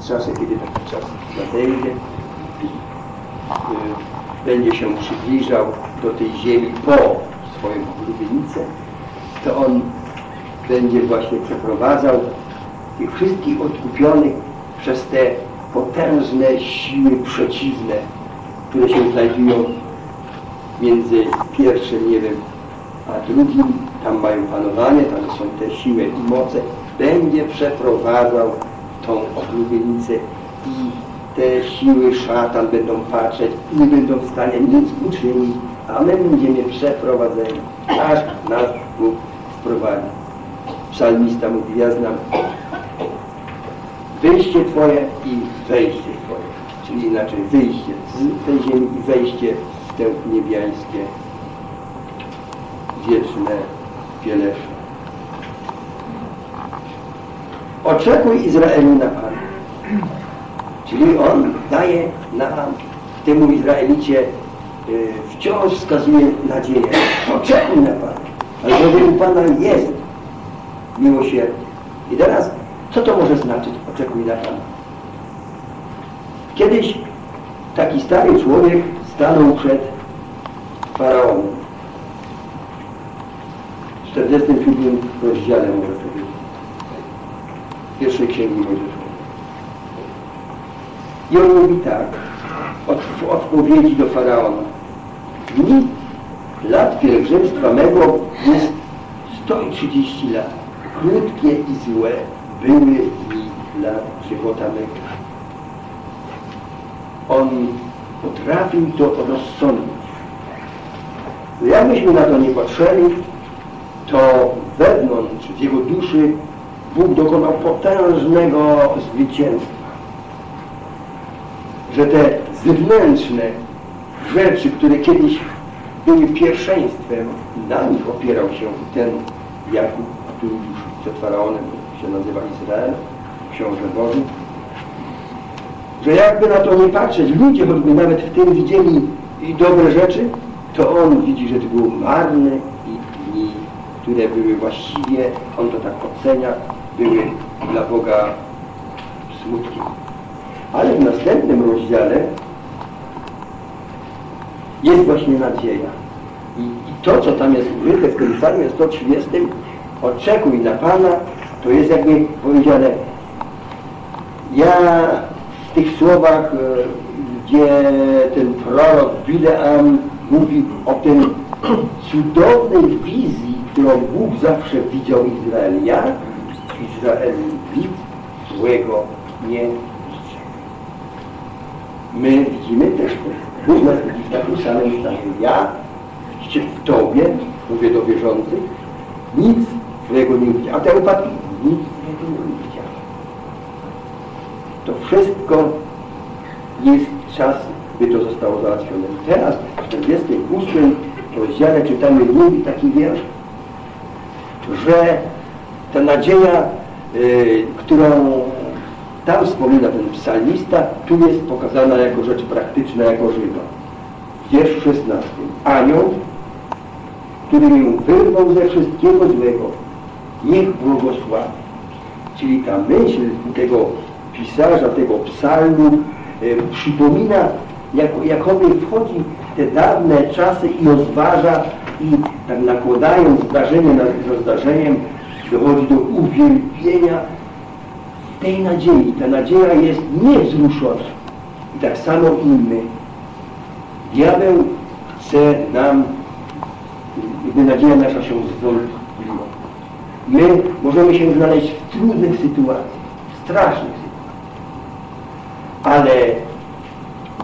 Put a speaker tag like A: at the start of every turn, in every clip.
A: w czasie, kiedy taki czas nadejdzie y, będzie się przybliżał do tej ziemi po swoją oblubienicę, to on będzie właśnie przeprowadzał tych wszystkich odkupionych przez te potężne siły przeciwne, które się znajdują między pierwszym niebem a drugim. Tam mają panowanie, tam są te siły i moce. Będzie przeprowadzał tą oblubienicę i te siły szatan będą patrzeć nie będą w stanie nic uczynić, a my będziemy przeprowadzeni, aż nas Bóg wprowadzi. Psalmista mówi, ja znam wyjście Twoje i wejście Twoje, czyli inaczej wyjście z tej ziemi i wejście w te niebiańskie, wieczne pielesze. Oczekuj Izraelu na Pana. Czyli On daje nam, temu Izraelicie y, wciąż wskazuje nadzieję. Oczekuj na Pana. Ale u Pana jest miłosierdzie. I teraz, co to może znaczyć? Oczekuj na Pana. Kiedyś taki stary człowiek stanął przed faraonem. W 47 rozdziale może powiedzieć. Pierwszej Księgi Mojżeszowej. I on mówi tak, od, w odpowiedzi do Faraona. Dni lat pielgrzymstwa mego jest 130 lat. Krótkie i złe były dni dla żywota mego. On potrafił to rozsądzić. Jakbyśmy na to nie patrzyli, to wewnątrz, w jego duszy Bóg dokonał potężnego zwycięstwa. Że te zewnętrzne rzeczy, które kiedyś były pierwszeństwem, na nich opierał się ten Jakub, który już przed Faraonem się nazywa Izrael, książę Boży, że jakby na to nie patrzeć, ludzie choćby nawet w tym widzieli i dobre rzeczy, to on widzi, że to było marne i dni, które były właściwie, on to tak ocenia, były dla Boga smutkiem. Ale w następnym rozdziale jest właśnie nadzieja. I, I, to, co tam jest użyte w tym psalmie 130, oczekuj na Pana, to jest jakby powiedziane, ja w tych słowach, e, gdzie ten prorok Bileam mówi o tym cudownej wizji, którą Bóg zawsze widział Izrael. Ja Izrael nic złego nie liczę. My widzimy też. Bóg nas widzi w takim samym stanie. Ja w Tobie, mówię do wierzących, nic złego nie widzę. A ten upadki nic złego nie widział. To wszystko jest czas, by to zostało załatwione. Teraz w 48 rozdziale czytamy drugi taki wiersz, że ta nadzieja, y, którą tam wspomina ten psalmista, tu jest pokazana jako rzecz praktyczna, jako żywa. Wiersz 16. Anioł, który ją wyrwał ze wszystkiego złego, niech błogosławi. Czyli ta myśl tego pisarza, tego psalmu y, przypomina, jak, jakoby wchodzi te dawne czasy i rozważa i tak nakładając zdarzenie na zdarzeniem dochodzi do uwielbienia tej nadziei. Ta nadzieja jest niewzruszona. I tak samo i. Diabeł chce nam, gdy nadzieja nasza się zwątpiła. My możemy się znaleźć w trudnych sytuacjach, w strasznych sytuacjach. Ale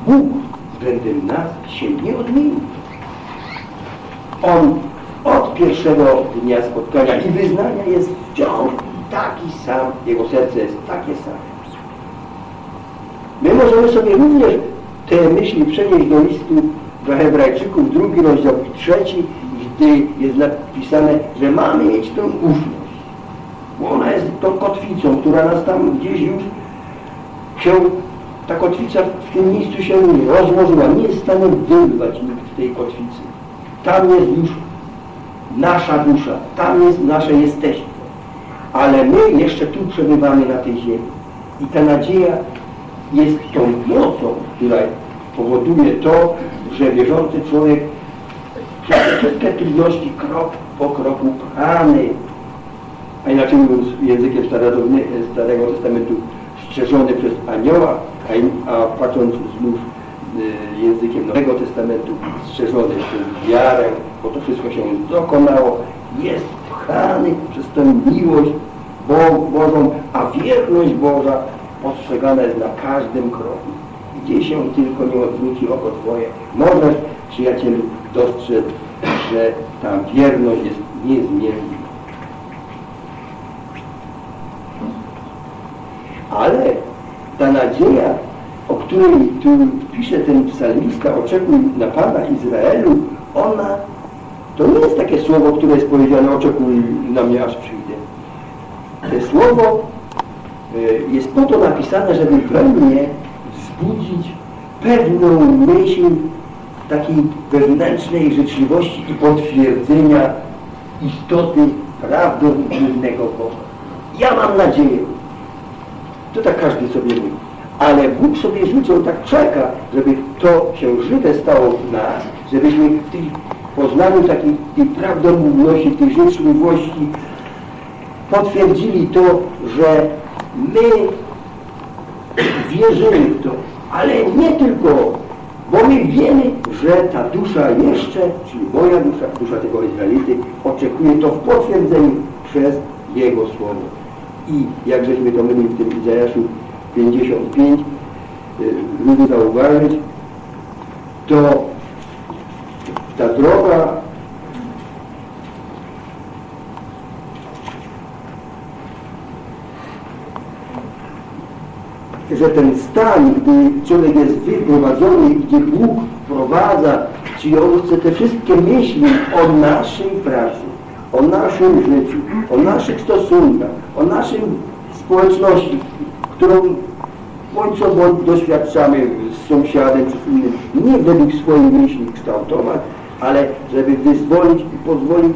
A: Bóg względem nas się nie odmienił. On pierwszego dnia spotkania i wyznania jest wciąż taki sam, jego serce jest takie same. My możemy sobie również te myśli przenieść do listu do Hebrajczyków, drugi rozdział i trzeci, gdy jest napisane, że mamy mieć tę ufność. Bo ona jest tą kotwicą, która nas tam gdzieś już się, ta kotwica w tym miejscu się rozłożyła. Nie jest w stanie wyrwać nikt tej kotwicy. Tam jest już nasza dusza, tam jest nasze jesteństwo. Ale my jeszcze tu przebywamy na tej ziemi. I ta nadzieja jest tą mocą, która powoduje to, że wierzący człowiek przez wszystkie trudności krok po kroku pchany, a inaczej mówiąc językiem Starego Testamentu strzeżony przez anioła, a, a patrząc znów językiem Nowego Testamentu strzeżony przez wiarę, bo to wszystko się dokonało, jest pchany przez tę miłość Bo Bożą, a wierność Boża postrzegana jest na każdym kroku. Gdzie się tylko nie odwróci oko Twoje, możesz, przyjacielu, dostrzec, że ta wierność jest niezmienna. Ale ta nadzieja, o której tu pisze ten psalmista, oczekuj na Pana Izraelu, ona to nie jest takie słowo, które jest powiedziane, oczekuj na mnie, aż przyjdę. To słowo e, jest po to napisane, żeby we mnie wzbudzić pewną myśl takiej wewnętrznej życzliwości i potwierdzenia istoty prawdopodobnego Boga. Ja mam nadzieję, to tak każdy sobie mówi. Ale Bóg sobie On tak czeka, żeby to się żywe stało w nas, żebyśmy w tej poznaniu takiej tej prawdomówności, tej życzliwości potwierdzili to, że my wierzymy w to, ale nie tylko, bo my wiemy, że ta dusza jeszcze, czyli moja dusza, dusza tego Izraelity, oczekuje to w potwierdzeniu przez Jego Słowo. I jak żeśmy to mieli w tym Izajaszu 55, lubię zauważyć, to ta droga że ten stan, gdy człowiek jest wyprowadzony, gdzie Bóg wprowadza, czyli On te wszystkie myśli o naszej pracy, o naszym życiu, o naszych stosunkach, o naszym społeczności, którą bądź co bądź doświadczamy z sąsiadem czy z innym, nie według swojej myśli kształtować, ale żeby wyzwolić i pozwolić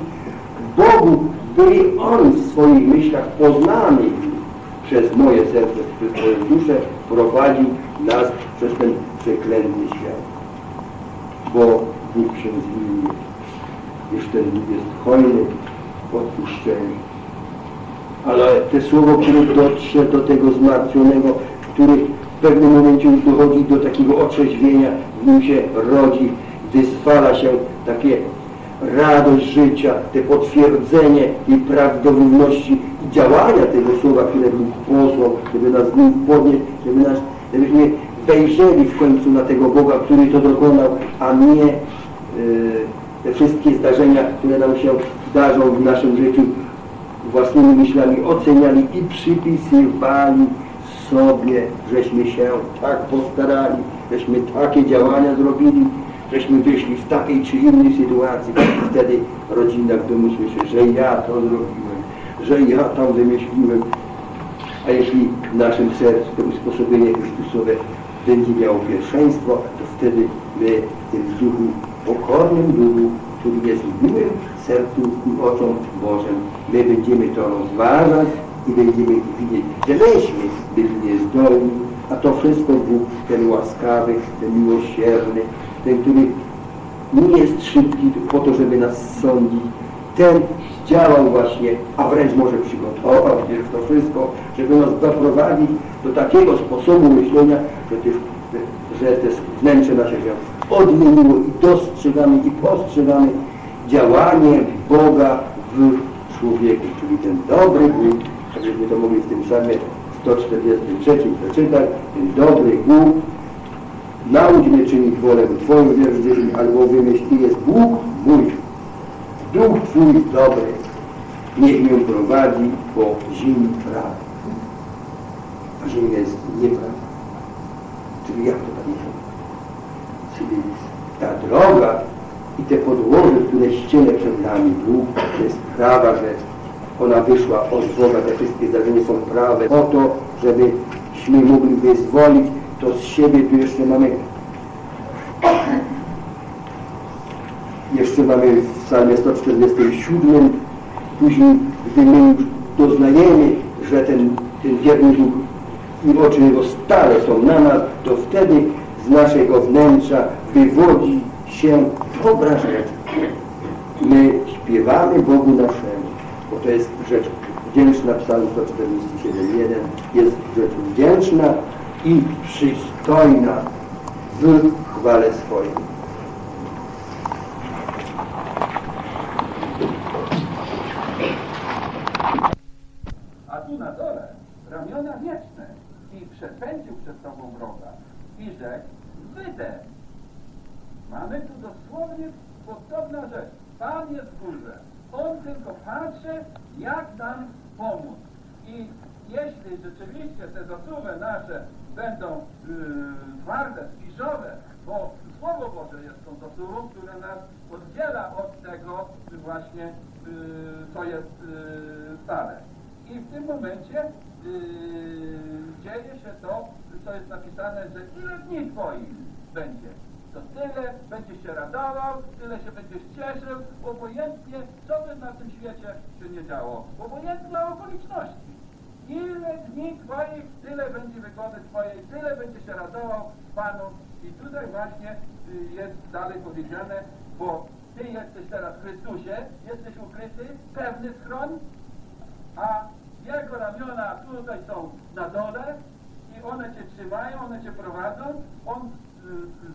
A: Bogu, by On w swoich myślach poznany przez moje serce, przez moją duszę prowadził nas przez ten przeklęty świat. Bo Bóg się zmienił. Już ten jest hojny, odpuszczenie. Ale te słowo, które dotrze do tego zmartwionego, który w pewnym momencie już dochodzi do takiego otrzeźwienia, w nim się rodzi, wyzwala się takie radość życia, te potwierdzenie i prawdomówności i działania tego słowa, które Bóg posłał, żeby nas znów podnieść, żeby nas, żebyśmy wejrzeli w końcu na tego Boga, który to dokonał, a nie yy, te wszystkie zdarzenia, które nam się zdarzą w naszym życiu, własnymi myślami oceniali i przypisywali sobie, żeśmy się tak postarali, żeśmy takie działania zrobili, żeśmy wyszli w takiej czy innej sytuacji. Wtedy rodzina w domu słyszy, że ja to zrobiłem, że ja tam wymyśliłem. A jeśli w naszym sercu to usposobienie Chrystusowe będzie miało pierwszeństwo, to wtedy my w duchu, pokornym duchu, który jest miłym sercu i oczom Bożym, my będziemy to rozważać i będziemy widzieć, że myśmy byli niezdolni, a to wszystko Bóg, ten łaskawy, ten miłosierny, ten, który nie jest szybki po to, żeby nas sądzić, ten działał właśnie, a wręcz może przygotował to wszystko, żeby nas doprowadzić do takiego sposobu myślenia, że, te, że te wnętrze nasze się odmieniło i dostrzegamy i postrzegamy działanie Boga w człowieku, czyli ten dobry Bóg, żebyśmy to mogli w tym samym 143 przeczytać, ten dobry Bóg, naucz mnie czynić wolę Twoją, wiersz 10, albowiem jeśli jest Bóg mój, Duch Twój dobry, niech mnie prowadzi po ziemi prawdy. A ziemia jest nieprawda. Czyli jak to tak jest? Czyli ta droga i te podłoże, które ściele przed nami Bóg, to jest prawa rzecz. Ona wyszła od Boga, te wszystkie zdarzenia są prawe, po to, żebyśmy mogli wyzwolić to z siebie. Tu jeszcze mamy jeszcze mamy w psalmie 147 później, gdy my już doznajemy, że ten, ten wierny Bóg i oczy Jego stale są na nas, to wtedy z naszego wnętrza wywodzi się rzecz. My śpiewamy Bogu naszemu, bo to jest rzecz wdzięczna, psalm 147.1 jest rzecz wdzięczna i przystojna w chwale swojej.
B: A tu na dole ramiona wieczne i przepędził przed tobą wroga i rzekł, wydę. Mamy tu dosłownie podobna rzecz. Pan jest w górze. On tylko patrzy, jak nam pomóc. I jeśli rzeczywiście te zasuwy nasze będą yy, twarde, spiszowe, bo Słowo Boże jest tą zasuwą, które nas oddziela od tego właśnie, yy, co jest yy, stare. I w tym momencie yy, dzieje się to, co jest napisane, że ile dni Twoich będzie. To tyle będziesz się radował, tyle się będziesz cieszył, obojętnie co by na tym świecie się nie działo. Obojętne okoliczności. Ile dni Twoich, tyle będzie wygody Twojej, tyle będzie się radował Panu. I tutaj właśnie y, jest dalej powiedziane, bo Ty jesteś teraz w Chrystusie, jesteś ukryty, pewny schroń, a jego ramiona tutaj są na dole i one cię trzymają, one cię prowadzą. On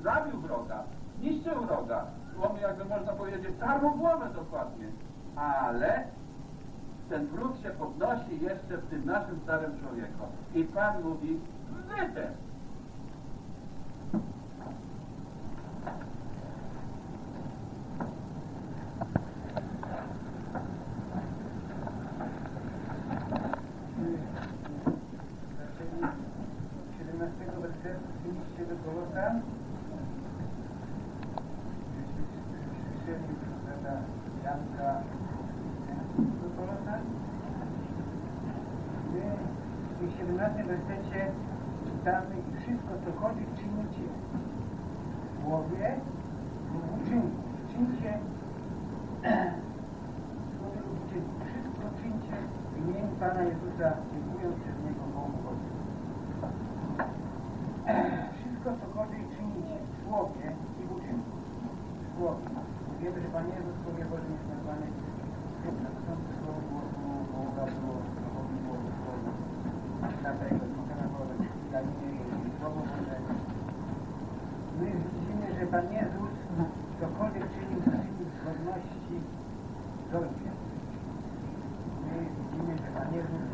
B: zabił wroga, zniszczył wroga. On jakby można powiedzieć, tarł głowę dokładnie. Ale ten wróg się podnosi jeszcze w tym naszym starym człowieku. I Pan mówi, wytę.
C: wersetu w liście do Kolosan. Słyszeli brata Janka do Kolosan. My w tym 17 wersecie czytamy i wszystko co chodzi czynicie w słowie lub uczynku. Czyńcie w słowie lub uczynku. Wszystko czyńcie w imieniu Pana Jezusa, dziękując przez Niego Bogu Ojcu. Wszystko, cokolwiek czynicie w słowie i w uczynku. W słowie. Wiemy, że Pan Jezus w Słowie Bożym jest nazwany na początku słowo było słowo Boga, było słowo było słowo. Dlatego możemy powiedzieć, i słowo Boże. My widzimy, że Pan Jezus cokolwiek czynił, czynił w zgodności z Ojcem. My widzimy, że Pan Jezus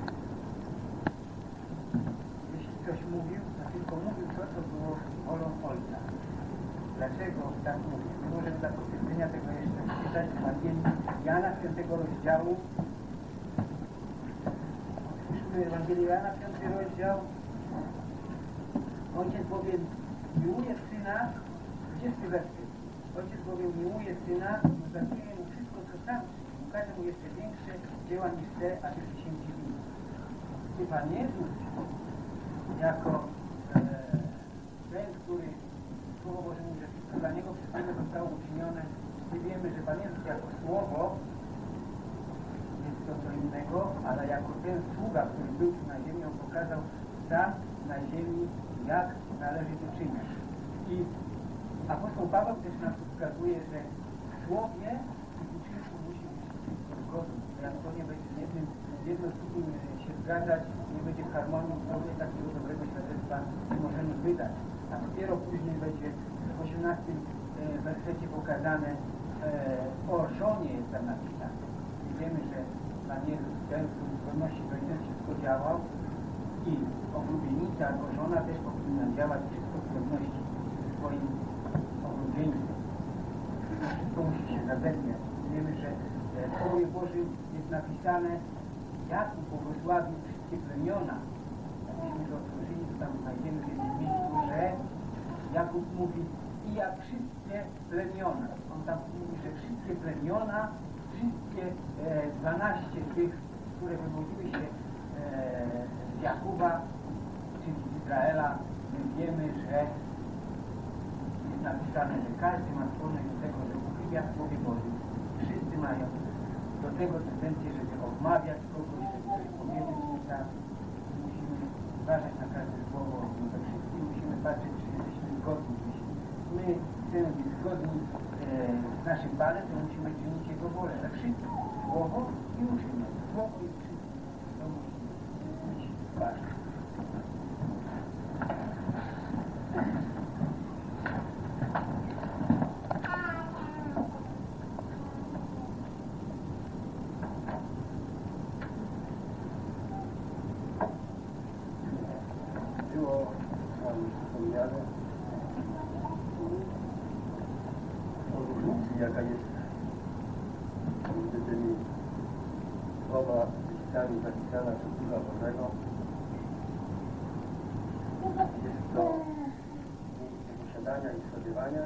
C: jeśli coś mówił, to tylko mówił to, było wolą Ojca. Dlaczego tak mówił? My możemy dla potwierdzenia tego jeszcze czytać w Ewangelii Jana 5 rozdziału. Otwórzmy Ewangelię Jana 5 rozdział. Ojciec bowiem miłuje Syna, 20 werset. Ojciec bowiem miłuje Syna, uznanie mu wszystko, co sam. Ukaże mu jeszcze większe dzieła niż te, abyście się dziwili. Pan Jezus jako który Słowo Boże mówi, że wszystko dla Niego przez Niego zostało uczynione. My wiemy, że Pan Jezus jako Słowo jest to co innego, ale jako ten sługa, który był tu na ziemi, on pokazał tam na ziemi, jak należy to czynić. I apostoł Paweł też nam wskazuje, że w Słowie i w uczynku musi być zgodny. Jak to nie będzie z jednym, z jednym słowem się zgadzać, nie będzie w harmonii, to nie takiego dobrego świadectwa nie możemy wydać. A dopiero później będzie w 18 e, wersecie pokazane e, o żonie jest tam napisane. Wiemy, że Pan ten, który w zgodności z Ojcem wszystko działał i oblubienica jako żona też powinna działać wszystko w zgodności ze swoim oblubieństwem. Wszystko musi się zapewniać. Wiemy, że e, w Słowie Bożym jest napisane Jakub błogosławił wszystkie plemiona. Jakbyśmy to otworzyli, to tam znajdziemy w jednym miejscu, że Jakub mówi i jak wszystkie plemiona. On tam mówi, że wszystkie plemiona, wszystkie e, 12 tych, które wywodziły się e, z Jakuba, czyli z Izraela, my wiemy, że jest napisane, że każdy ma zdolność do tego, że uchybia w Słowie Bożym. Wszyscy mają do tego tendencję, żeby odmawiać kogoś, żeby coś powiedzieć tak. Musimy uważać na tu musimy patrzeć, czy jesteśmy zgodni. Jeśli my chcemy być zgodni e, z naszym
D: Panem, to musimy czynić Jego wolę. Tak szybko, słowo i uczymy. Słowo i czynić. To musi być ważne. Posiadania i spodziewania.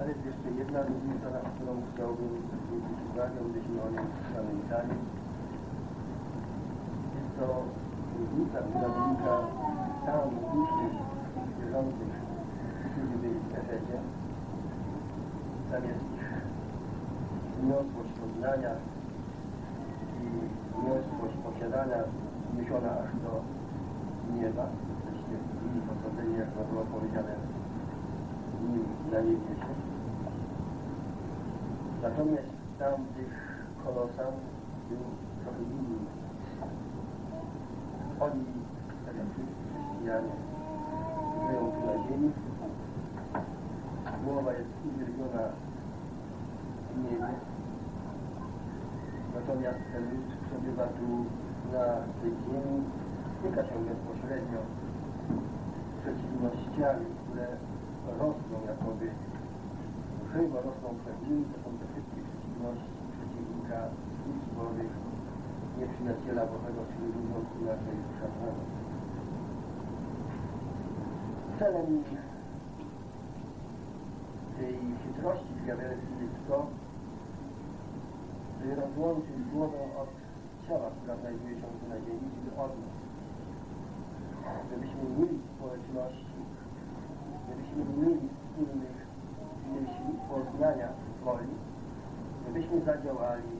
D: Ale jest jeszcze jedna różnica, na którą chciałbym zwrócić uwagę, byśmy o niej pamiętali. Jest to różnica, która wynika tam duszy wierzących, którzy byli w Efezie. Tam jest ich wniosłość poznania i wniosłość posiadania zniesiona aż do nieba. W nim posadzeni, jak to było powiedziane, nim na niebiesie. Natomiast tam tych kolosan był trochę inny. Oni, tak jak wszyscy chrześcijanie, żyją tu na ziemi. Głowa jest uwielbiona w niebie. Natomiast ten lud przebywa tu na tej ziemi, styka się bezpośrednio przeciwnościami, które rosną jakoby żywo rosną przed nimi, to są te wszystkie przeciwności przeciwnika ludzi Bożych, nieprzyjaciela Bożego, czyli mówiąc inaczej szatana. Celem tej chytrości diabelskiej jest to, by rozłączyć głowę od ciała, która znajduje się tu na ziemi, czyli od nas. Żebyśmy mieli społeczności, mieli wspólnych myśli, poznania woli, żebyśmy zadziałali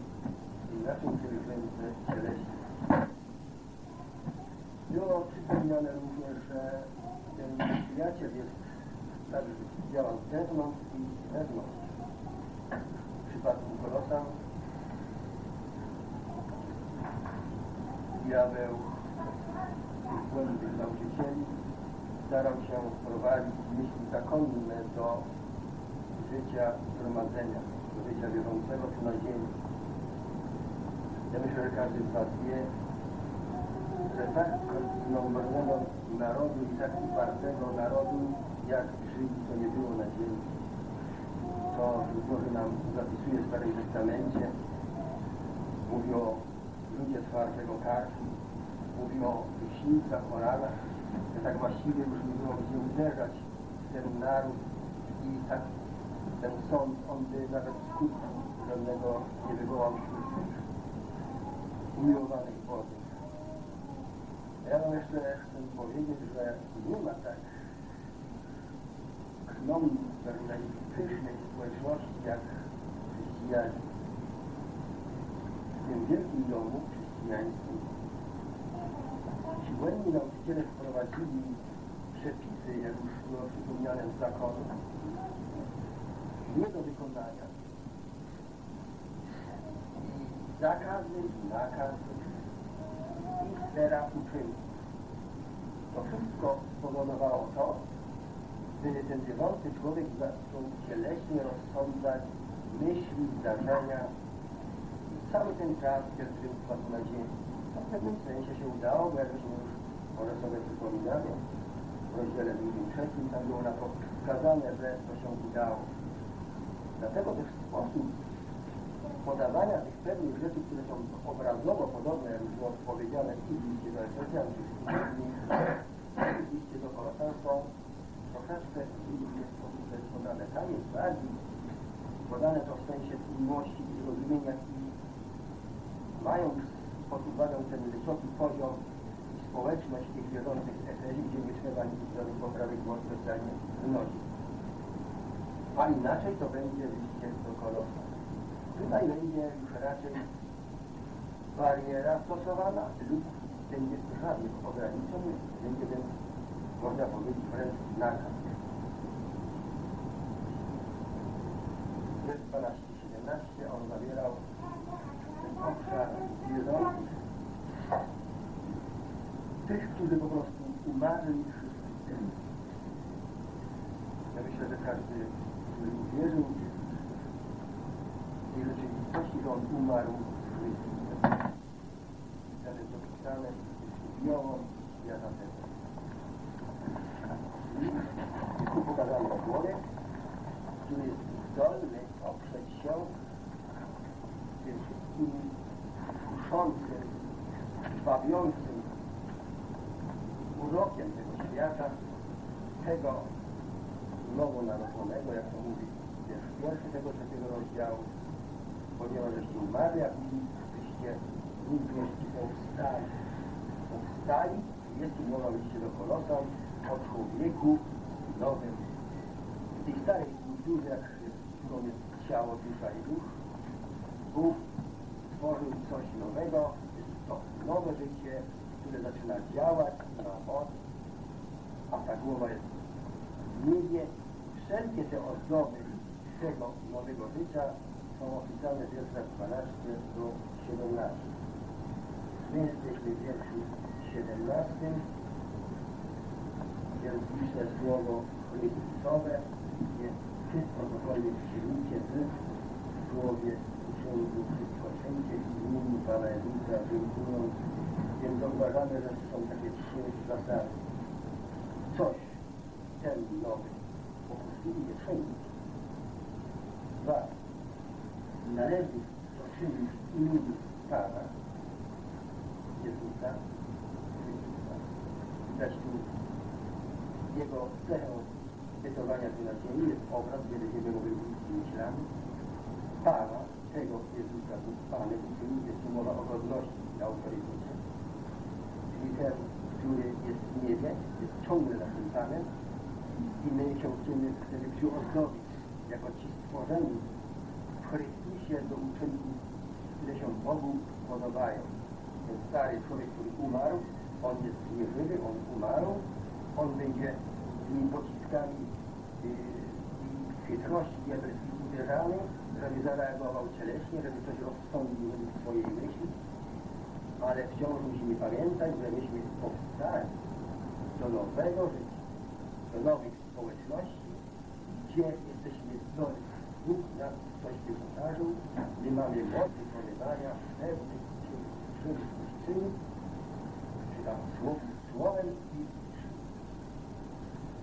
D: w naszym pielgrzymce cieleśnie. Było przypomniane również, że ten przyjaciel jest tak, działa z zewnątrz i z wewnątrz. W przypadku Kolosa diabeł tych błędnych nauczycieli starał się wprowadzić myśli zakonne do życia zgromadzenia, do życia wierzącego tu na ziemi. Ja myślę, że każdy z Was wie, że tak znowu narodu i tak upartego narodu, jak Żydzi, to nie było na ziemi. To Boże nam zapisuje w Starym Testamencie. Mówi o ludzie twardego karku, mówi o wyśnicach, o ranach, że tak właściwie już gdzie uderzać ten naród i tak ten sąd, on by nawet skutku żadnego nie wywołał wśród umiłowanych Bożych. Ja wam jeszcze chcę powiedzieć, że nie ma tak pewnej pysznej społeczności jak chrześcijanie. W tym wielkim domu chrześcijańskim ci błędni nauczyciele wprowadzili przepisy, jak już było przypomniane z zakonu, nie do wykonania. I zakazy, i nakazy, i sfera uczynku. To wszystko spowodowało to, by ten wierzący człowiek zaczął cieleśnie rozsądzać myśli, zdarzenia i cały ten czas pielgrzymstwa tu na ziemi. W pewnym sensie się udało, bo jak już może sobie przypominamy, rozdziale drugim, trzecim, tam było na to wskazane, że to się udało. Dlatego też sposób podawania tych pewnych rzeczy, które są obrazowo podobne, jak było powiedziane i w liście do Efezjan, czy w liście do Kolosan są troszeczkę inny sposób jest podane. Tam jest bardziej podane to w sensie miłości i zrozumienia i mając pod uwagę ten wysoki poziom społeczność tych wierzących w Efezie, gdzie nie trzeba nic żadnych poprawek było specjalnie wynosić. A inaczej to będzie do Kolosa. Tutaj będzie już raczej bariera stosowana lub będzie żadnych ograniczeń, będzie ten, można powiedzieć, wręcz nakaz. 12-17 on zawierał ten obszar wierzących, tych, którzy po prostu umarli w Chrystusie. Ja myślę, że każdy, który uwierzył w tej rzeczywistości, że on umarł w Chrystusie. Wtedy to pisane zgubiło ja za ten. I tu pokazano człowiek, który jest zdolny oprzeć się tym wszystkim kuszącym, bawiącym urokiem tego świata, tego nowonarodzonego, jak to mówi wiersz pierwszy tego trzeciego rozdziału, ponieważ żeście umarli, jak byście również powstali. Powstali, jest mowa liście do Kolosan o człowieku nowym. W tej starej kulturze, jak którą jest ciało, dusza i duch, Bóg stworzył coś nowego, jest to nowe życie, które zaczyna działać, ma moc, a ta głowa jest w niebie. Wszelkie te ozdoby tego nowego życia są opisane w wierszach 12 do 17. My jesteśmy w wierszu 17, więc pisze słowo Chrystusowe, gdzie wszystko cokolwiek przyjmijcie w słowie księgu wszystko wszędzie i imieniu Pana Jezusa wyjmując. Więc zauważamy, że są takie trzy zasady. Coś ten nowy pokusuje czynić. Dwa. Należy to czynić imieniu Pana Jezusa Chrystusa. Tu jego cechą bytowania tu na ziemi jest obraz, gdzie będziemy mówili myślami Pana, tego Jezusa, Panem, czyli jest tu mowa o godności i autorytecie. Czyli ten, który jest w niebie, jest ciągle naszym i my się chcemy, chcemy przyozdobić jako ci stworzeni w Chrystusie do uczynków, które się Bogu podobają. Ten stary człowiek, który umarł, on jest nieżywy, on umarł, on będzie tymi pociskami yy, chytrości diabelskich uderzany, żeby zareagował cieleśnie, żeby coś rozsądził według swojej myśli, ale wciąż musimy pamiętać, że myśmy powstali do nowego życia, do nowych społeczności, gdzie jesteśmy zdolni. Bóg nas coś wyposażył, nie mamy mocy wykonywania pewnych czynów, czynów, czy tam słów, słowem i.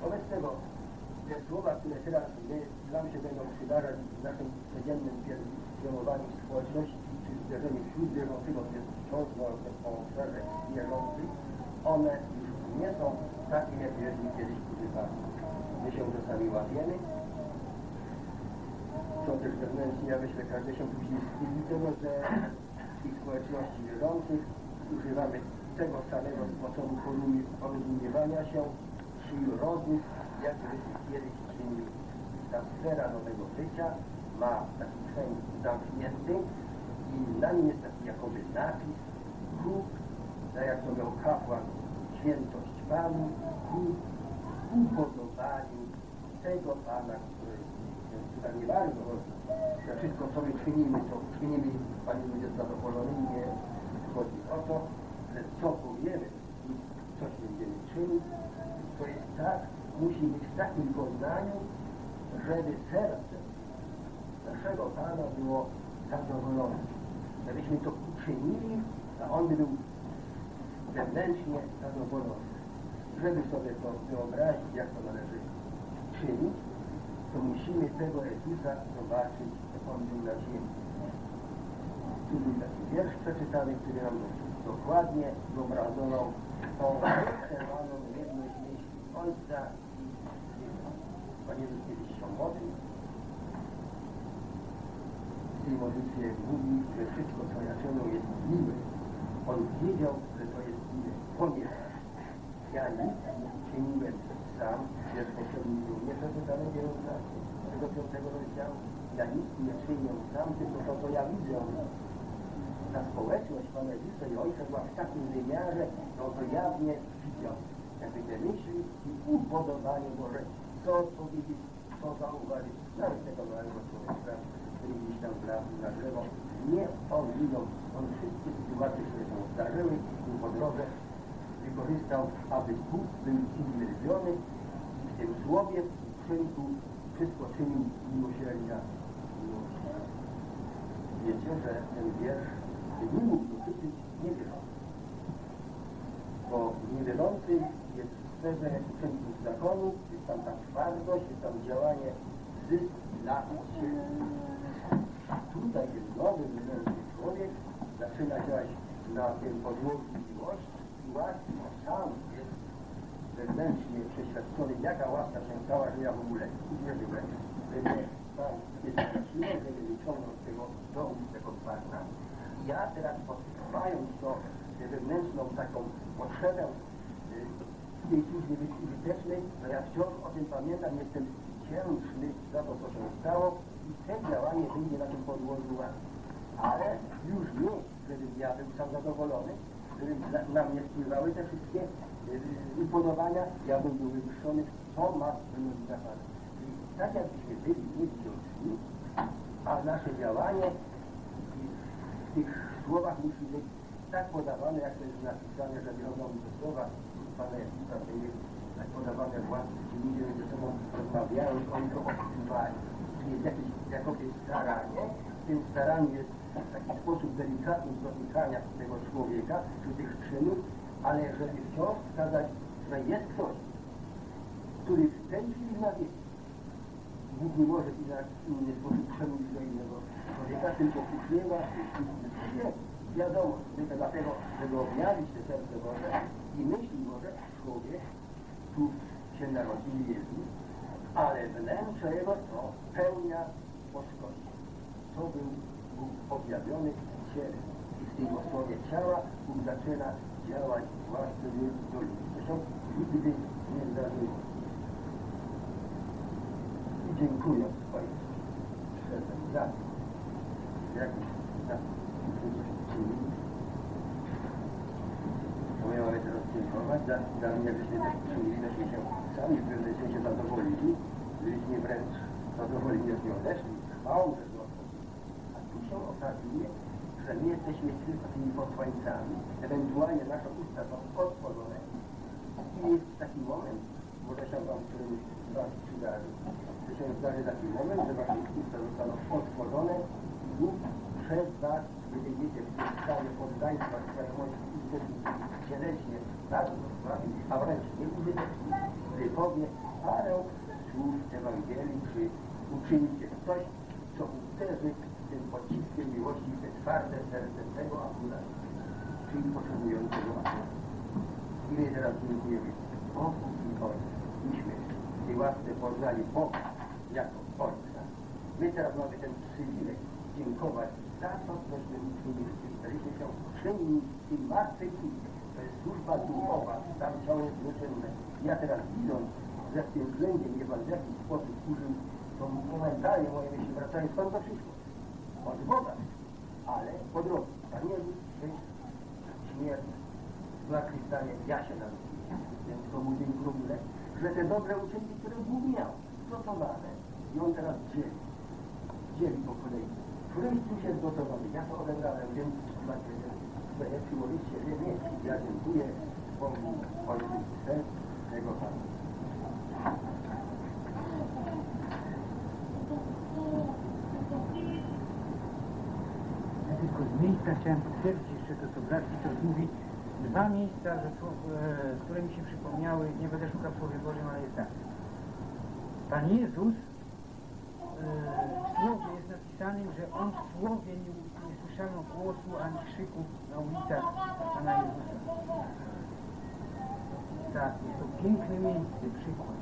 D: Wobec tego te słowa, które teraz my, nam się będą przydarzać w naszym codziennym pielęgnowaniu społeczności czy zderzeniu wśród wierzących, jest wciąż o obszarze wierzących, one już nie są takie, jak byli kiedyś używani. My się czasami łapiemy, też wewnętrznie, ja myślę, każdy się później tego, że w tych społeczności wierzących używamy tego samego sposobu porozumiewania się, sił rozmów, jak kiedyś czynili. Ta sfera nowego życia ma taki kręg zamknięty i na nim jest taki jakoby napis ku, tak jak to miał kapłan, świętość Panu, ku upodobaniu tego Pana, tutaj nie bardzo chodzi, że wszystko co my czynimy, to czynimy, Panie jest zadowolony, nie chodzi o to, że co powiemy, coś będziemy czynić, to jest tak, musi być w takim poznaniu, żeby serce naszego Pana było zadowolone. Żebyśmy to uczynili, a On by był wewnętrznie zadowolony. Żeby sobie to wyobrazić, jak to należy czynić, to musimy tego Jezusa zobaczyć, jak On był na ziemi. Taki wiersz przeczytany, który nam dokładnie zobrazował tą przerwaną jedność myśli Ojca i Syna. Pan Jezus kiedyś się modlił. W tej modlitwie mówi, że wszystko, co ja czynię, jest miłe. On wiedział, że to jest miłe, ponieważ ja nic nie czyniłem sam, wiersz poprzedni był nie przeczytany w 19 tego piątego rozdziału. Ja nic nie czynię sam, tylko to, co ja widzę. Ta społeczność Pana Jezusa i Ojca była w takim wymiarze, no to jawnie widział jakby te myśli i upodobanie Boże, co powiedzieć, co zauważyć, nawet tego małego człowieka, który gdzieś tam wlazł na drzewo. Nie on winął, on wszystkie sytuacje, które się zdarzyły mu po drodze, wykorzystał, aby Bóg był cywilizowany i w tym słowie, w uczynku wszystko czynił miłosierdzia. Wiecie, że ten wiersz nie mógł dotyczyć niewierzących, bo niewierzący jest w sferze uczynków zakonu, jest tam ta twardość, jest tam działanie z dla. A tutaj jest nowy, wierzący człowiek, zaczyna działać na tym podłożu miłości bo sam jest wewnętrznie przeświadczony, jaka łaska się stała, że ja w ogóle uwierzyłem, że mnie Pan straciłem, że mnie wyciągnął z tego domu, z tego bagna. Ja teraz odkrywając to tę wewnętrzną taką potrzebę y, tej służby wytycznej, to ja wciąż o tym pamiętam, jestem wdzięczny za to, co się stało i te działanie wyjdzie na tym podłożu łaski. Ale już nie, żebym ja był sam zadowolony, na, na mnie wpływały te wszystkie y, upodobania, ja bym był wywyższony, co ma wyjąć zakładać. Czyli tak jakbyśmy byli niewdzięczni, a nasze działanie w tych słowach musi być tak podawane, jak to jest napisane, że wychodzą te słowa Pana Jezusa, to jest tak podawane władzy, gdzie ludzie między sobą rozmawiają, oni to odczuwają. Czyli jest jakieś, jakoś staranie, w tym staraniu jest taki sposób delikatny dotykania tego człowieka, czy tych czynów, ale żeby wciąż wskazać, że jest ktoś, który w tej chwili na wieki Bóg nie może w inny sposób przemówić do innego człowieka, tylko uśmiewa nie, wiadomo, tylko dlatego, żeby objawić te serce Boże i myśli Boże, człowiek tu się narodził Jezus, ale wnętrze Jego to pełnia boskości. To był Bóg objawiony w ciele. I w tej osłowie ciała Bóg zaczyna działać właśnie do ludzi. Zresztą nigdy nie zdarzyło. I dziękuję Ojcu przedem za to, jakiś za czynili. To my mamy teraz dziękować za, za mnie, żeśmy też czynili, żeśmy się sami w pewnym sensie zadowolili, żeśmy wręcz zadowoleni, jak nie odeszli, chwałą tu się okazuje, że my jesteśmy tylko tymi posłańcami, ewentualnie nasze usta są otworzone i jest taki moment, może się wam którymś z was przydarzy, że się zdarzy taki moment, że wasze usta zostaną otworzone i przez was wyjdziecie w tym stanie poddaństwa świadomości i cieleśnie, bardzo a wręcz nieużyteczny, który powie parę słów Ewangelii, czy uczynicie coś, co uderzy tym pociskiem miłości te twarde serce tego akurat, czyli potrzebującego akurat. I my teraz dziękujemy Bogu i Ojcu. Myśmy w tej łasce poznali Boga jako Ojca. My teraz mamy ten przywilej dziękować za to, cośmy uczynili. Staliśmy się martwej chwili. To jest służba duchowa, tam ciało jest wyczynne. Ja teraz widząc, że w tym względzie Pan w jakiś sposób użył, to momentalnie moje myśli wracają skąd to przyszło. Od Boga. Ale po drodze. Pan Jezus, żyć, śmierć, zmartwychwstanie, ja się narodziłem. Więc to mówię w ogóle, że te dobre uczynki, które Bóg miał, zgotowane. I On teraz dzieli. Dzieli po kolei. Któryś tu się zgotowany. Ja to odebrałem, więc macie swoje przyłożycie. Nie, nie. Ja dziękuję Bogu, Ojcu tego Pana.
C: Ja tylko z miejsca chciałem potwierdzić jeszcze to, co brat Witold mówi. Dwa miejsca, że, e, które mi się przypomniały, nie będę szukał w Słowie Bożym, ale jest tak. Pan Jezus e, w Słowie jest napisanym, że On w Słowie nie, nie słyszano głosu ani krzyków na ulicach Pana Jezusa. Tak, jest to piękne miejsce, przykład.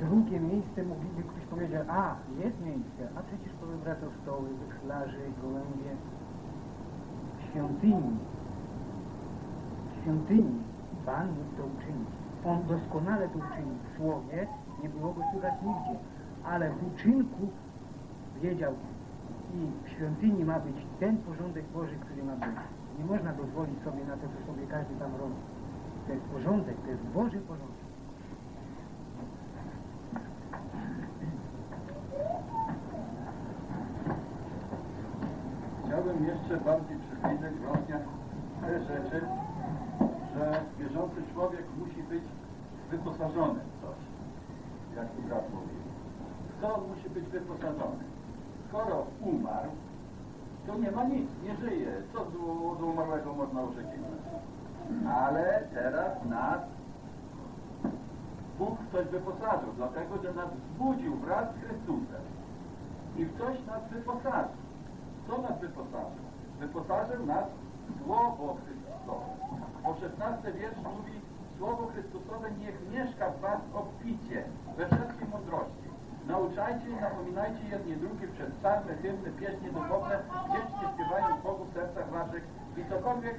C: Drugie miejsce mogliby ktoś powiedział, a, jest miejsce, a przecież powywracał stoły, wachlarze, gołębie, świątyni. Świątyni Pan mógł to uczynić. On doskonale to uczynił. W słowie nie było go słychać nigdzie, ale w uczynku wiedział i w świątyni ma być ten porządek Boży, który ma być. Nie można pozwolić sobie na to, co sobie każdy tam robi. To jest porządek, to jest Boży porządek.
B: chciałbym jeszcze bardziej właśnie te rzeczy, że wierzący człowiek musi być wyposażony w coś, jak tu brat mówił. Co musi być wyposażony? Skoro umarł, to nie ma nic, nie żyje. Co z umarłego można oczekiwać? Ale teraz nas Bóg coś wyposażył, dlatego że nas wzbudził wraz z Chrystusem. I w coś nas wyposażył. Co nas wyposażył? Wyposażył nas w Słowo Chrystusowe. O 16 wiersz mówi Słowo Chrystusowe niech mieszka w was obficie, we wszelkiej mądrości. Nauczajcie i napominajcie jedni drugi przez psalmy, hymny, pieśni duchowne, wdzięcznie śpiewając Bogu w sercach waszych i cokolwiek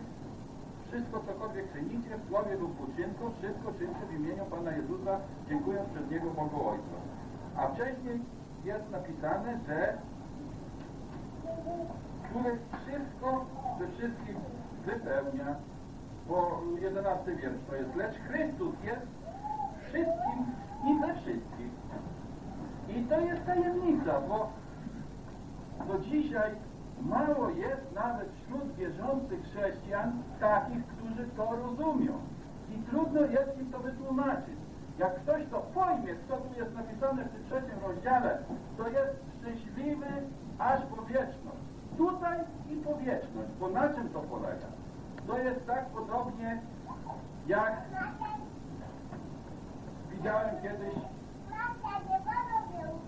B: wszystko, cokolwiek czynicie w słowie lub uczynku, wszystko czyńcie w imieniu Pana Jezusa, dziękując przez Niego Bogu Ojcu. A wcześniej jest napisane, że który wszystko we wszystkim wypełnia, bo jedenasty wiersz to jest, lecz Chrystus jest wszystkim i we wszystkim. I to jest tajemnica, bo, bo dzisiaj mało jest nawet wśród wierzących chrześcijan takich, którzy to rozumią. I trudno jest im to wytłumaczyć. Jak ktoś to pojmie, co tu jest napisane w tym trzecim rozdziale, to jest szczęśliwy aż po wieczność. Wieczność. Bo na czym to polega? To jest tak podobnie, jak widziałem kiedyś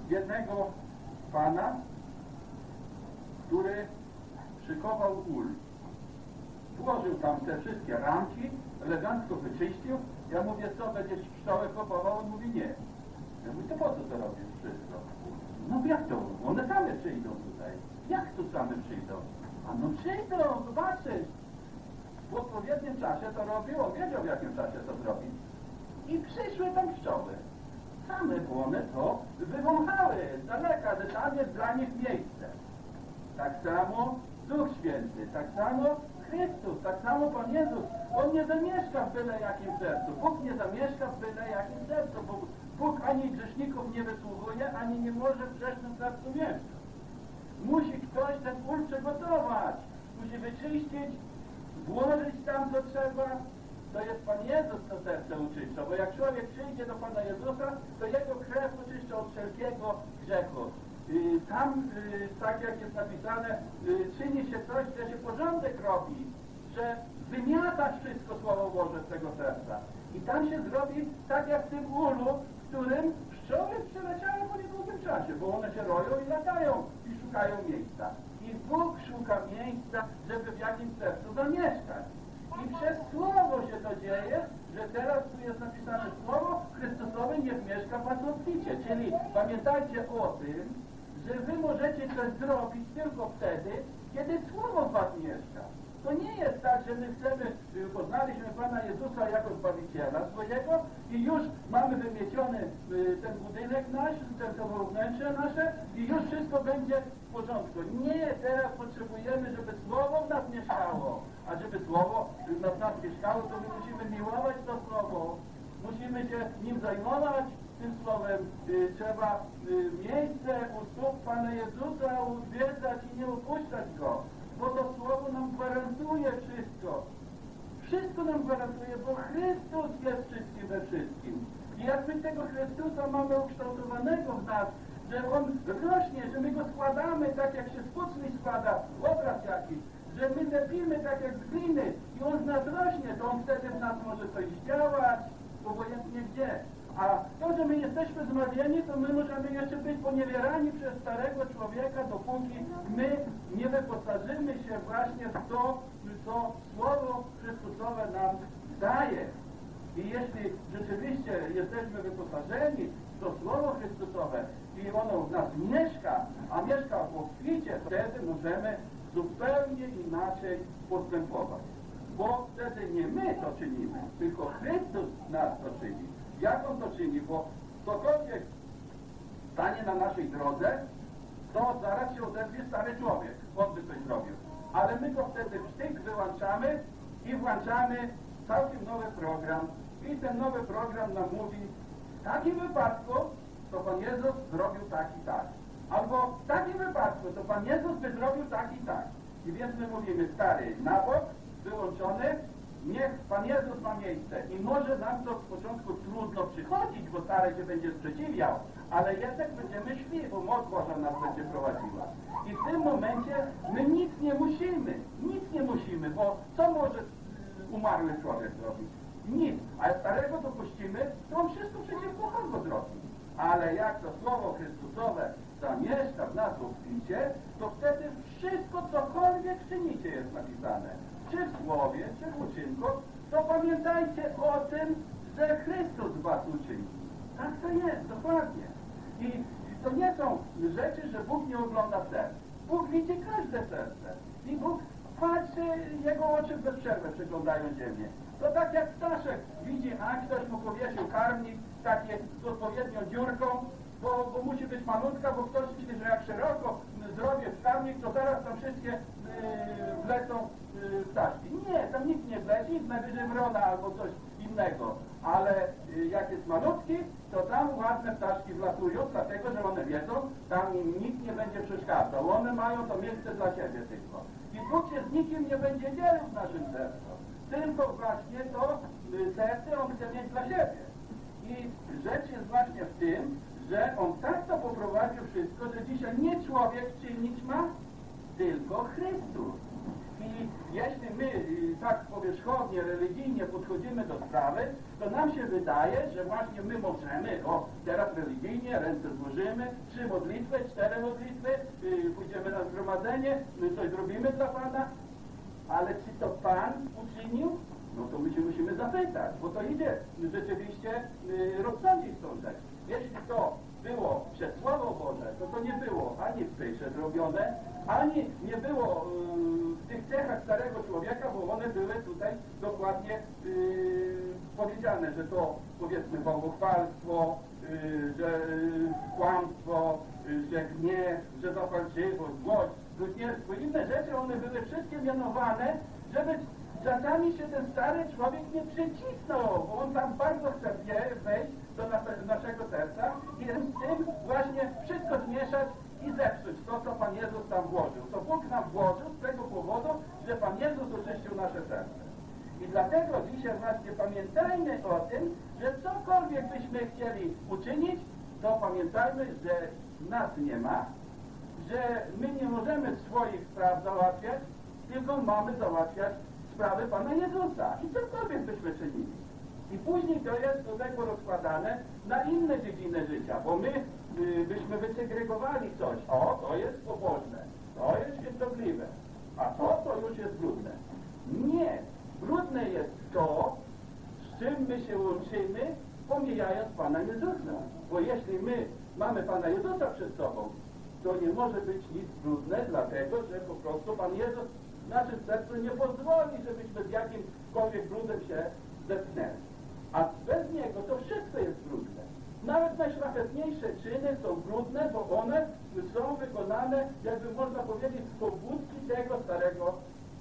B: jednego pana, który szykował ul. Włożył tam te wszystkie ramki, elegancko wyczyścił. Ja mówię, co, będziesz pszczołę kopował? On mówi, nie. Ja mówię, to po co to robisz wszystko? No jak to? One same przyjdą tutaj. Jak tu same przyjdą? A no przyjdą, zobaczysz. W odpowiednim czasie to robił, on wiedział w jakim czasie to zrobić. I przyszły tam pszczoły. Same, bo one to wywąchały z daleka, że tam jest dla nich miejsce. Tak samo Duch Święty, tak samo Chrystus, tak samo Pan Jezus. On nie zamieszka w byle jakim sercu. Bóg nie zamieszka w byle jakim sercu. Bóg ani grzeszników nie wysługuje, ani nie może w grzesznym sercu mieszkać. Musi ktoś ten ból przygotować. Musi wyczyścić, włożyć tam, co trzeba. To jest Pan Jezus, co serce uczyszcza. Bo jak człowiek przyjdzie do Pana Jezusa, to Jego krew uczyszcza od wszelkiego grzechu. Tam, y, tak jak jest napisane, y, czyni się coś, że się porządek robi, że wymiata wszystko Słowo Boże z tego serca. I tam się zrobi tak jak w tym ulu, w którym pszczoły przeleciały po niedługim czasie, bo one się roją i latają i szukają miejsca. I Bóg szuka miejsca, żeby w jakimś sercu zamieszkać. I przez Słowo się to dzieje, że teraz tu jest napisane Słowo Chrystusowe niech mieszka obficie. Czyli pamiętajcie o tym, że wy możecie coś zrobić tylko wtedy, kiedy Słowo w was mieszka. To nie jest tak, że my chcemy, poznaliśmy Pana Jezusa jako Zbawiciela swojego i już mamy wymieciony y, ten budynek nasz, ten to wnętrze nasze i już wszystko będzie w porządku. Nie, teraz potrzebujemy, żeby Słowo w nas mieszkało. A żeby Słowo w nas mieszkało, to my musimy miłować to Słowo. Musimy się nim zajmować, tym słowem y, trzeba y, miejsce u stóp Pana Jezusa odwiedzać i nie opuszczać Go, bo to słowo nam gwarantuje wszystko. Wszystko nam gwarantuje, bo Chrystus jest wszystkim we wszystkim. I jak my tego Chrystusa mamy ukształtowanego w nas, że On rośnie, że my Go składamy tak, jak się z pucli składa, obraz jakiś, że my lepimy tak jak z gliny i On z nas rośnie, to On wtedy w nas może coś działać, obojętnie gdzie. A to, że my jesteśmy zmawiani, to my możemy jeszcze być poniewierani przez starego człowieka, dopóki my nie wyposażymy się właśnie w to, co Słowo Chrystusowe nam daje. I jeśli rzeczywiście jesteśmy wyposażeni w to Słowo Chrystusowe i ono w nas mieszka, a mieszka w obficie, wtedy możemy zupełnie inaczej postępować. Bo wtedy nie my to czynimy, tylko Chrystus nas to czyni. Jak On to czyni? Bo cokolwiek stanie na naszej drodze, to zaraz się odezwie stary człowiek. On by coś zrobił. Ale my go wtedy w styk wyłączamy i włączamy całkiem nowy program. I ten nowy program nam mówi, w takim wypadku to Pan Jezus zrobił tak i tak. Albo w takim wypadku to Pan Jezus by zrobił tak i tak. I więc my mówimy, stary, na bok, wyłączony, niech Pan Jezus ma miejsce. I może nam to w początku trudno przychodzić, bo stary się będzie sprzeciwiał, ale jednak będziemy szli, bo moc Boża nas będzie prowadziła. I w tym momencie my nic nie musimy, nic nie musimy, bo co może y, umarły człowiek zrobić? Nic. A starego dopuścimy, to on wszystko przeciwko Bogu zrobi. Ale jak to Słowo Chrystusowe zamieszka w nas obficie, to wtedy wszystko, cokolwiek czynicie jest napisane. Czy w Słowie, czy w uczynku, to pamiętajcie o tym, że Chrystus was uczyni. Tak to jest, dokładnie. I to nie są rzeczy, że Bóg nie ogląda serc. Bóg widzi każde serce. I Bóg patrzy, jego oczy bez przerwy przeglądają ziemię. To tak jak ptaszek widzi, a ktoś mu powiesił karmnik, takie z odpowiednią dziurką, bo, bo musi być malutka, bo ktoś myśli, że jak szeroko zrobię karmnik, to zaraz tam wszystkie yy, wlecą yy, ptaszki. Nie, tam nikt nie wleci, najwyżej wrona albo coś innego. Ale yy, jak jest malutki, to tam ładne ptaszki wlatują, dlatego że one wiedzą, tam im nikt nie będzie przeszkadzał. One mają to miejsce dla siebie tylko. I Bóg się z nikim nie będzie dzielił w naszym sercu. Tylko właśnie to y, serce On chce mieć dla siebie. I rzecz jest właśnie w tym, że On tak to poprowadził wszystko, że dzisiaj nie człowiek czynić ma, tylko Chrystus. I jeśli my y, tak powierzchownie, religijnie podchodzimy do sprawy, to nam się wydaje, że właśnie my możemy, o teraz religijnie, ręce złożymy, trzy modlitwy, cztery modlitwy, y, pójdziemy na zgromadzenie, my coś zrobimy dla Pana, ale czy to Pan uczynił? No to my się musimy zapytać, bo to idzie rzeczywiście y, rozsądzić tą rzecz. Jeśli to było przez Słowo Boże, to to nie było ani w pysze zrobione, ani nie było y, w tych cechach starego człowieka, bo one były tutaj dokładnie y, powiedziane, że to powiedzmy bałwochwalstwo, y, że kłamstwo, y, że gniew, że zapalczywość, złość, bluźnierstwo, inne rzeczy, one były wszystkie mianowane, żeby czasami się ten stary człowiek nie przycisnął, bo on tam bardzo chce wejść do nas- naszego serca i z tym właśnie wszystko zmieszać i zepsuć to, co Pan Jezus tam włożył. To Bóg nam włożył z tego powodu, że Pan Jezus oczyścił nasze serce. I dlatego dzisiaj właśnie pamiętajmy o tym, że cokolwiek byśmy chcieli uczynić, to pamiętajmy, że nas nie ma, że my nie możemy swoich spraw załatwiać, tylko mamy załatwiać sprawy Pana Jezusa. I cokolwiek byśmy czynili. I później to jest tutaj porozkładane na inne dziedziny życia, bo my y, byśmy wysegregowali coś. O, to jest pobożne, to jest świętobliwe, a to, to już jest brudne. Nie. Brudne jest to, z czym my się łączymy, pomijając Pana Jezusa. Bo jeśli my mamy Pana Jezusa przed sobą, to nie może być nic brudne, dlatego że po prostu Pan Jezus w naszym sercu nie pozwoli, żebyśmy z jakimkolwiek brudem się zetknęli. A bez Niego to wszystko jest brudne. Nawet najszlachetniejsze czyny są brudne, bo one są wykonane, jakby można powiedzieć, z pobudki tego starego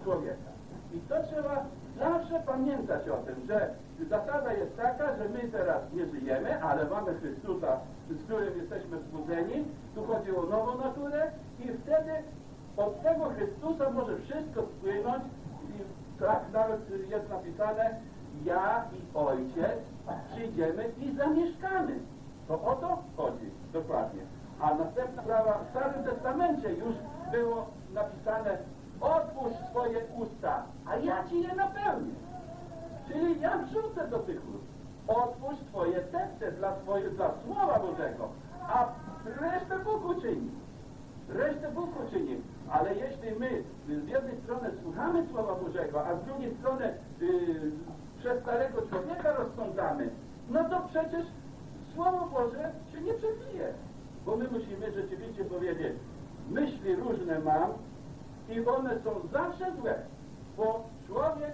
B: człowieka. I to trzeba zawsze pamiętać o tym, że zasada jest taka, że my teraz nie żyjemy, ale mamy Chrystusa, z którym jesteśmy wzbudzeni. Tu chodzi o nową naturę i wtedy od tego Chrystusa może wszystko spłynąć i tak nawet jest napisane ja i Ojciec przyjdziemy i zamieszkamy. To o to chodzi dokładnie. A następna sprawa, w Starym Testamencie już było napisane otwórz swoje usta, a ja ci je napełnię. Czyli ja wrzucę do tych ust. Otwórz twoje serce dla, dla Słowa Bożego, a resztę Bóg uczyni. Resztę Bóg uczyni. Ale jeśli my y, z jednej strony słuchamy Słowa Bożego, a z drugiej strony y, przez starego człowieka rozsądzamy, no to przecież Słowo Boże się nie przebije. Bo my musimy rzeczywiście powiedzieć, myśli różne mam i one są zawsze złe, bo człowiek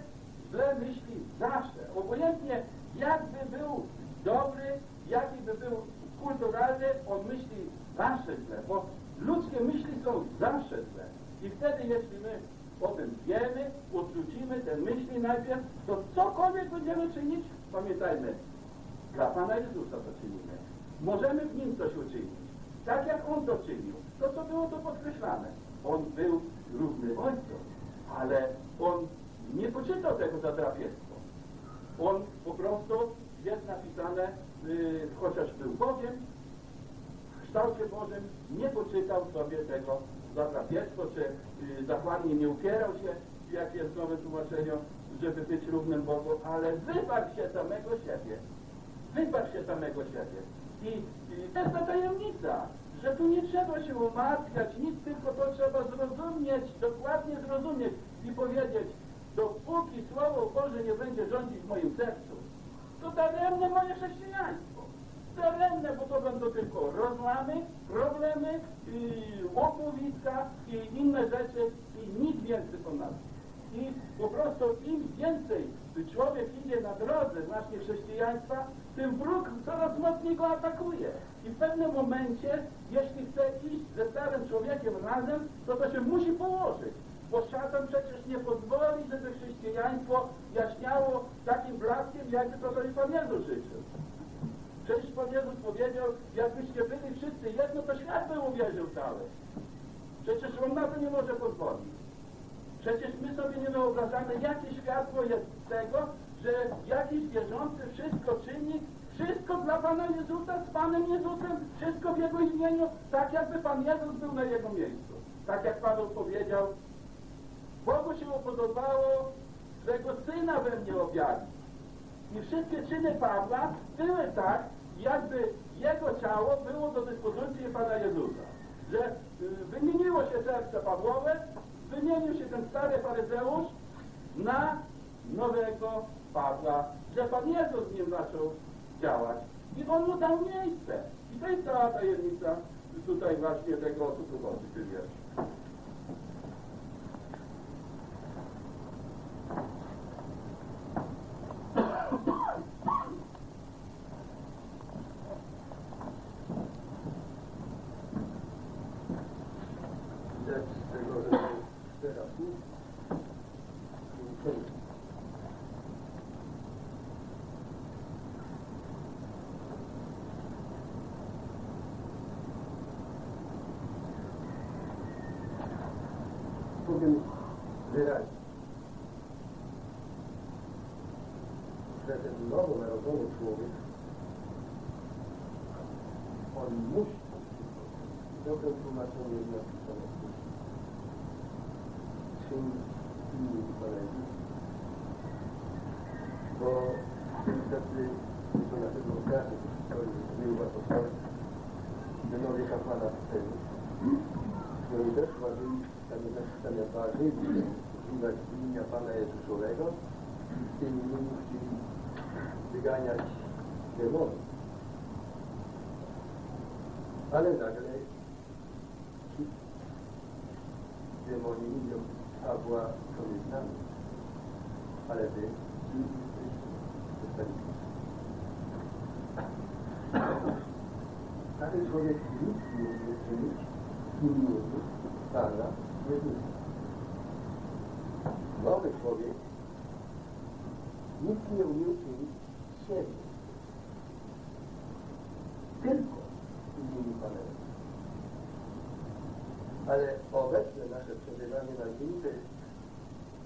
B: źle myśli zawsze. Obojętnie jakby był dobry, jaki by był kulturalny, on myśli zawsze źle, bo ludzkie myśli są zawsze złe. I wtedy, jeśli my o tym wiemy, odrzucimy te myśli najpierw, to cokolwiek będziemy czynić, pamiętajmy, dla Pana Jezusa to czynimy. Możemy w Nim coś uczynić. Tak jak On to czynił. To co było to podkreślane. On był równy ojcu, ale on nie poczytał tego za drapieżstwo. On po prostu jest napisane, y, chociaż był Bogiem, kształcie Bożym, nie poczytał sobie tego za drapieżstwo, czy y, zachłannie nie upierał się, jak jest nowe tłumaczenie, żeby być równym Bogu, ale wyparł się samego siebie. Wyparł się samego siebie. I, I to jest ta tajemnica, że tu nie trzeba się umartwiać, nic, tylko to trzeba zrozumieć, dokładnie zrozumieć i powiedzieć, dopóki Słowo Boże nie będzie rządzić w moim sercu, to daremne moje chrześcijaństwo. Daremne, bo to będą tylko rozłamy, problemy, i i inne rzeczy i nic więcej ponadto. I po prostu im więcej człowiek idzie na drodze właśnie chrześcijaństwa, tym wróg coraz mocniej go atakuje. I w pewnym momencie, jeśli chce iść ze starym człowiekiem razem, to to się musi położyć. Bo szatan przecież nie pozwoli, żeby chrześcijaństwo jaśniało takim blaskiem, jakby to sobie Pan Jezus życzył. Przecież Pan Jezus powiedział, jakbyście byli wszyscy jedno, to świat by uwierzył cały. Przecież On na to nie może pozwolić. Przecież my sobie nie wyobrażamy, jakie światło jest tego, że jakiś wierzący wszystko czyni, wszystko dla Pana Jezusa, z Panem Jezusem, wszystko w Jego imieniu, tak jakby Pan Jezus był na Jego miejscu. Tak jak Paweł powiedział, Bogu się upodobało swego Syna we mnie objawić. I wszystkie czyny Pawła były tak, jakby Jego ciało było do dyspozycji Pana Jezusa. Że y, wymieniło się serce Pawłowe, wymienił się ten stary faryzeusz na nowego Pawła, że Pan Jezus z nim zaczął działać. I on mu dał miejsce. I to jest cała tajemnica tutaj właśnie tego, o co tu chodzi, ty wiesz.
D: Widać z tego, że to jest cztera słów i uczenie. Powiem wyraźnie, że ten nowonarodzony człowiek, on musi dobre tłumaczenie jest napisane w czym inni koledzy, bo niestety to na pewno każdy w historii był apostołów, synowie kapłana w celu, którym też ważyli, tam jest napisane, ważyli używać imienia Pana Jezusowego i w tym imieniu chcieli wyganiać demony. Ale nagle ci demoni mówią, Pawła sobie znamy, ale wy kim jesteście? Zostaliście. Taki człowiek nic nie umie czynić w imieniu Pana Jezusa. Nowy człowiek nic nie umie czynić z siebie. Tylko w imieniu Pana Jezusa. Ale obecne nasze przebywanie na ziemi to jest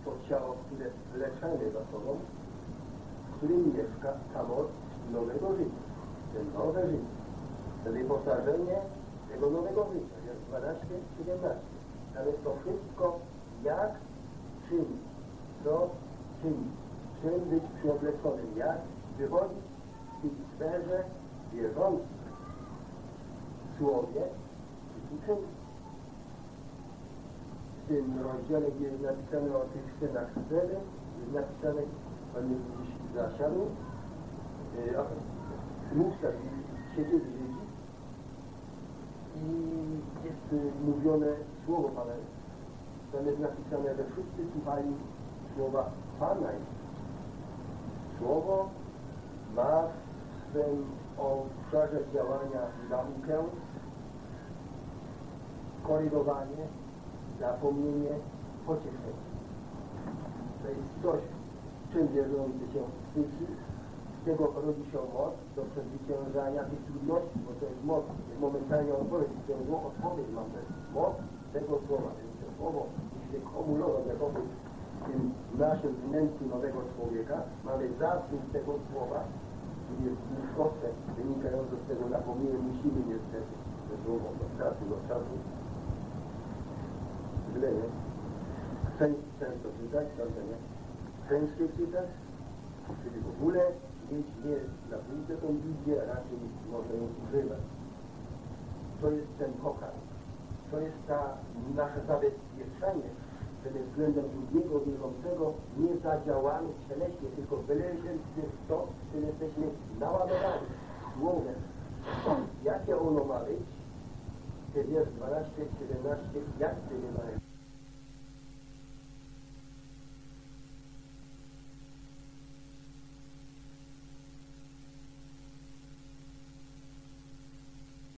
D: to ciało, które wleczemy za sobą, w którym mieszka samo nowego życia. Ten nowe życie. To wyposażenie tego nowego życia. Jest 12, 17. Ale to wszystko jak czynić, co czynić, czym być przyobleczonym, jak wychodzić w tej sferze wierzących w Słowie i uczynić w tym rozdziale, gdzie jest napisane o tych scenach sceny, jest napisane, Pan Jezus gdzieś zasiadł, yy, a w łóżkach siedzieli Żydzi i jest y, mówione słowo Pana. Tam jest napisane, że wszyscy słuchali słowa Pana. Słowo ma w swym obszarze działania naukę, korygowanie, zapomnienie, pocieszenie. To jest coś, czym wierzący się wstydzi, z tego rodzi się moc do przezwyciężania tych trudności, bo to jest moc, momentalnie odpowiedź, tę złą odpowiedź mam też moc tego słowa, więc to słowo, jeśli kumulował jakoby w tym naszym wnętrzu nowego człowieka, mamy zasób tego słowa, który jest mniejszostek wynikający z tego napomnienia, musimy niestety ze słową do czasu do czasu źle, nie? Sens, często czytać, prawda, nie? Senskie czytać, czyli w ogóle mieć nie na półce tą Biblię, raczej można ją używać. To jest ten pokarm. To jest ta nasze zabezpieczenie przed względem drugiego wierzącego nie zadziałamy cieleśnie, tylko wyleży w to, czym jesteśmy naładowani słowem. Jakie ono ma być? Te wiersz 12, 17, jak to nie ma